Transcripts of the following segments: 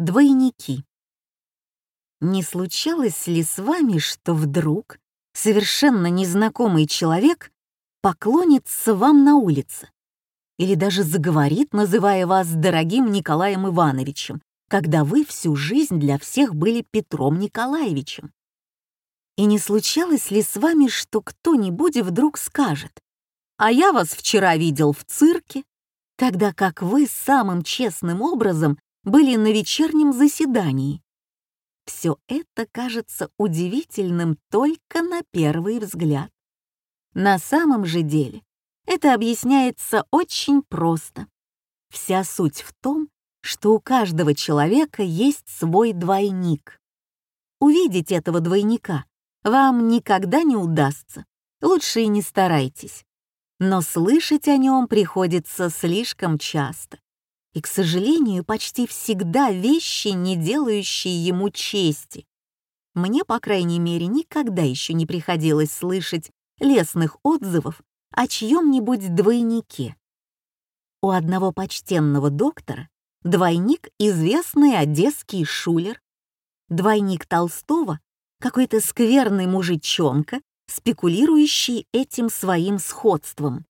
Двойники. Не случалось ли с вами, что вдруг совершенно незнакомый человек поклонится вам на улице? Или даже заговорит, называя вас дорогим Николаем Ивановичем, когда вы всю жизнь для всех были Петром Николаевичем? И не случалось ли с вами, что кто-нибудь вдруг скажет, «А я вас вчера видел в цирке», тогда как вы самым честным образом были на вечернем заседании. Все это кажется удивительным только на первый взгляд. На самом же деле это объясняется очень просто. Вся суть в том, что у каждого человека есть свой двойник. Увидеть этого двойника вам никогда не удастся, лучше и не старайтесь. Но слышать о нем приходится слишком часто и, к сожалению, почти всегда вещи, не делающие ему чести. Мне, по крайней мере, никогда еще не приходилось слышать лестных отзывов о чьем-нибудь двойнике. У одного почтенного доктора двойник — известный одесский шулер, двойник Толстого — какой-то скверный мужичонка, спекулирующий этим своим сходством.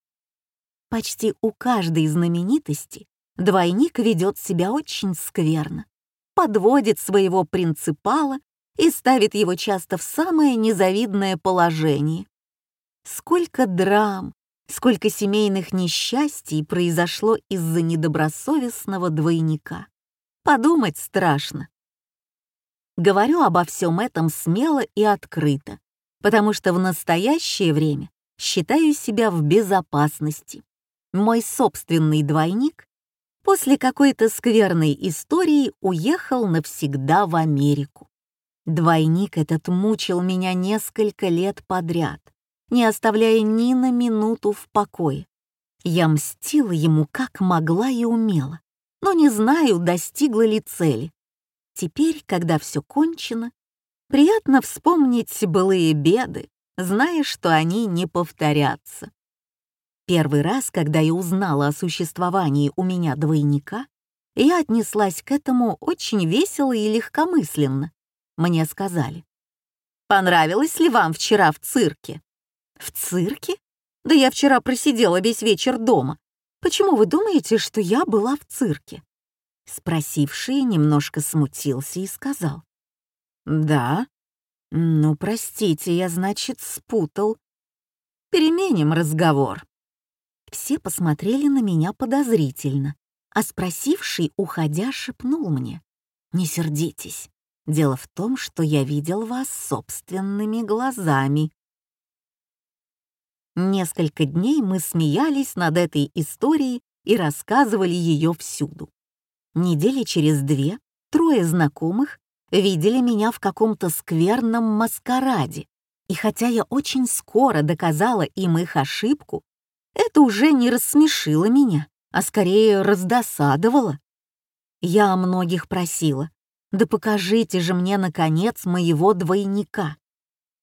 Почти у каждой знаменитости Двойник ведет себя очень скверно, подводит своего принципала и ставит его часто в самое незавидное положение. Сколько драм, сколько семейных несчастий произошло из-за недобросовестного двойника. Подумать страшно. Говорю обо всем этом смело и открыто, потому что в настоящее время считаю себя в безопасности. Мой собственный двойник после какой-то скверной истории уехал навсегда в Америку. Двойник этот мучил меня несколько лет подряд, не оставляя ни на минуту в покое. Я мстила ему как могла и умела, но не знаю, достигла ли цели. Теперь, когда все кончено, приятно вспомнить былые беды, зная, что они не повторятся. Первый раз, когда я узнала о существовании у меня двойника, я отнеслась к этому очень весело и легкомысленно. Мне сказали, «Понравилось ли вам вчера в цирке?» «В цирке? Да я вчера просидела весь вечер дома. Почему вы думаете, что я была в цирке?» Спросивший немножко смутился и сказал, «Да? Ну, простите, я, значит, спутал. Переменим разговор». Все посмотрели на меня подозрительно, а спросивший, уходя, шепнул мне. «Не сердитесь. Дело в том, что я видел вас собственными глазами». Несколько дней мы смеялись над этой историей и рассказывали ее всюду. Недели через две трое знакомых видели меня в каком-то скверном маскараде, и хотя я очень скоро доказала им их ошибку, это уже не рассмешило меня, а скорее раздосадовало. Я многих просила, да покажите же мне, наконец, моего двойника.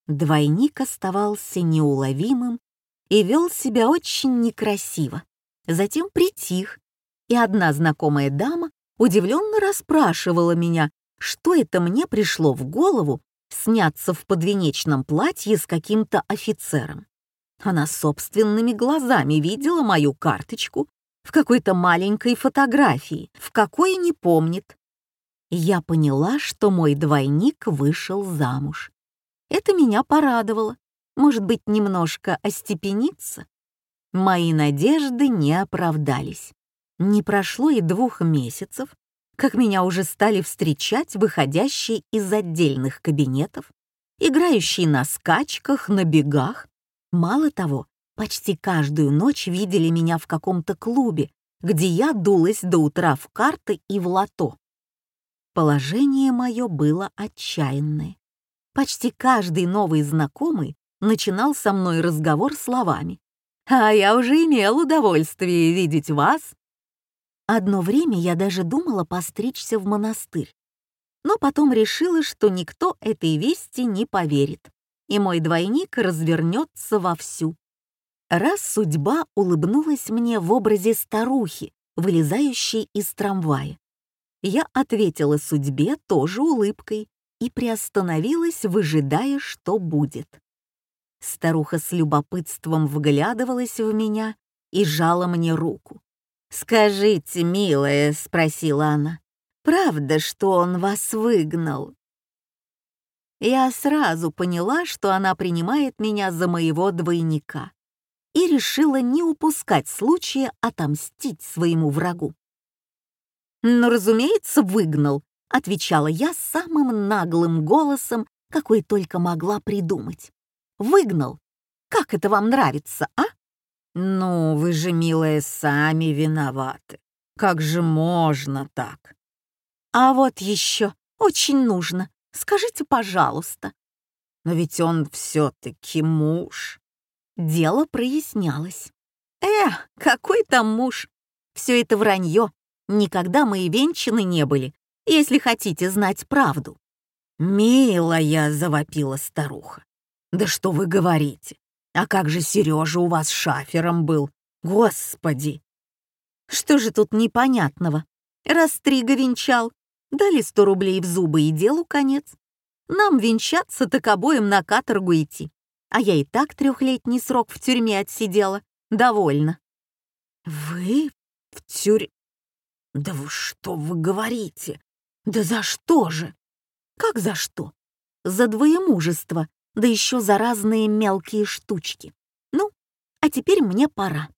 Двойник оставался неуловимым и вел себя очень некрасиво. Затем притих, и одна знакомая дама удивленно расспрашивала меня, что это мне пришло в голову сняться в подвенечном платье с каким-то офицером. Она собственными глазами видела мою карточку в какой-то маленькой фотографии, в какой не помнит. Я поняла, что мой двойник вышел замуж. Это меня порадовало. Может быть, немножко остепениться? Мои надежды не оправдались. Не прошло и двух месяцев, как меня уже стали встречать выходящие из отдельных кабинетов, играющие на скачках, на бегах, Мало того, почти каждую ночь видели меня в каком-то клубе, где я дулась до утра в карты и в лото. Положение мое было отчаянное. Почти каждый новый знакомый начинал со мной разговор словами. «А я уже имел удовольствие видеть вас». Одно время я даже думала постричься в монастырь, но потом решила, что никто этой вести не поверит и мой двойник развернется вовсю. Раз судьба улыбнулась мне в образе старухи, вылезающей из трамвая. Я ответила судьбе тоже улыбкой и приостановилась, выжидая, что будет. Старуха с любопытством вглядывалась в меня и жала мне руку. «Скажите, милая», — спросила она, — «правда, что он вас выгнал?» Я сразу поняла, что она принимает меня за моего двойника и решила не упускать случая отомстить своему врагу. «Ну, разумеется, выгнал», — отвечала я самым наглым голосом, какой только могла придумать. «Выгнал. Как это вам нравится, а?» «Ну, вы же, милая, сами виноваты. Как же можно так?» «А вот еще очень нужно. Скажите, пожалуйста». «Но ведь он все-таки муж». Дело прояснялось. «Эх, какой там муж? Все это вранье. Никогда мы и венчаны не были, если хотите знать правду». «Милая», — завопила старуха. «Да что вы говорите? А как же Сережа у вас шафером был? Господи!» «Что же тут непонятного? Растрига венчал. Дали сто рублей в зубы и делу конец. Нам венчаться, так обоим на каторгу идти. А я и так трехлетний срок в тюрьме отсидела. Довольно». «Вы в тюрь...» «Да вы что вы говорите? Да за что же?» «Как за что? За двоемужество, да еще за разные мелкие штучки. Ну, а теперь мне пора».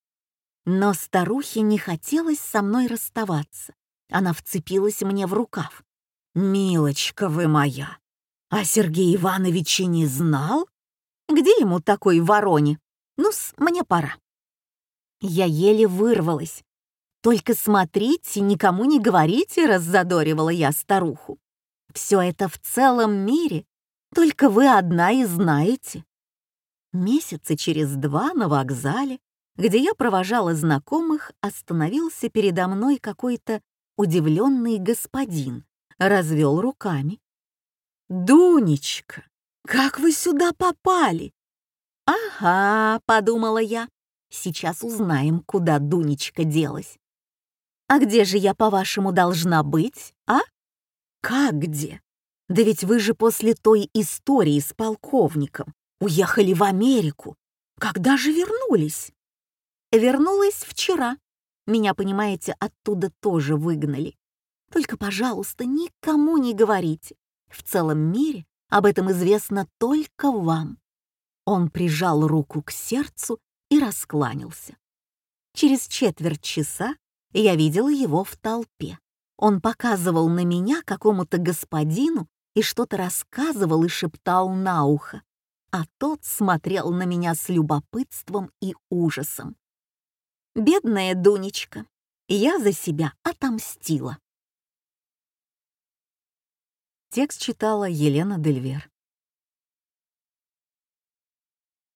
Но старухе не хотелось со мной расставаться. Она вцепилась мне в рукав. «Милочка вы моя! А Сергей Иванович и не знал? Где ему такой вороне? Ну-с, мне пора». Я еле вырвалась, «Только смотрите, никому не говорите», — раззадоривала я старуху. «Все это в целом мире, только вы одна и знаете». Месяца через два на вокзале, где я провожала знакомых, остановился передо мной какой-то удивленный господин, развел руками. «Дунечка, как вы сюда попали?» «Ага», — подумала я, — «сейчас узнаем, куда Дунечка делась». А где же я, по-вашему, должна быть, а? Как где? Да ведь вы же после той истории с полковником уехали в Америку. Когда же вернулись? Вернулась вчера. Меня, понимаете, оттуда тоже выгнали. Только, пожалуйста, никому не говорите. В целом мире об этом известно только вам. Он прижал руку к сердцу и раскланялся. Через четверть часа я видела его в толпе. Он показывал на меня какому-то господину и что-то рассказывал и шептал на ухо, а тот смотрел на меня с любопытством и ужасом. Бедная Дунечка, я за себя отомстила. Текст читала Елена Дельвер.